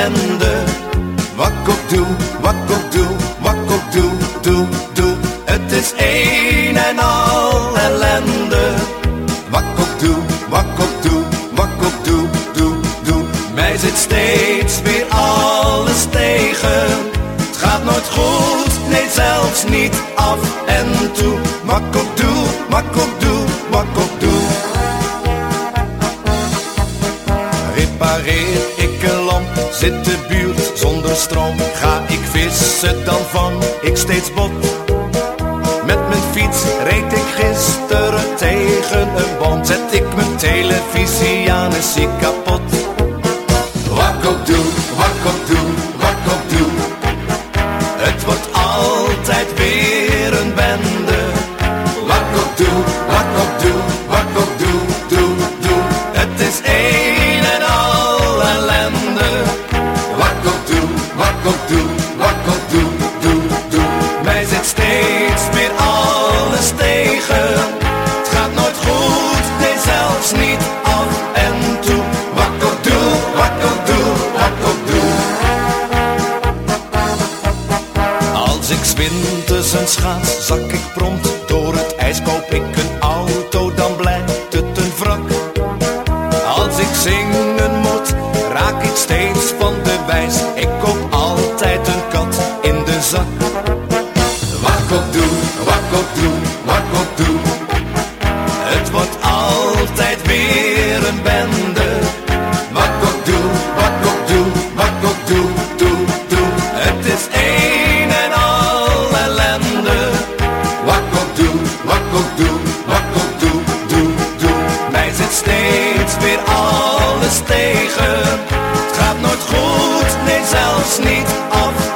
ellende. Wat ik ook doe, wat ik ook doe, wat ik ook doe, doe, doe. Het is één en al ellende. Wat ik ook doe, wat ik ook doe, wat ik ook doe, doe, doe. Mij zit steeds weer alles tegen. Het gaat nooit goed, nee zelfs niet af en toe. Wat ik ook doe, wat ik ook doe, wat ik ook doe. Repareer zit de buurt zonder stroom. Ga ik vissen, dan vang ik steeds bot. Met mijn fiets reed ik gisteren tegen een boom. Zet ik mijn televisie aan en zie kapot. Als ik winters een schaats, zak ik prompt door het ijs. Koop ik een auto, dan blijft het een wrak. Als ik zingen moet, raak ik steeds van de wijs. Ik alles tegen. Het gaat nooit goed, nee zelfs niet af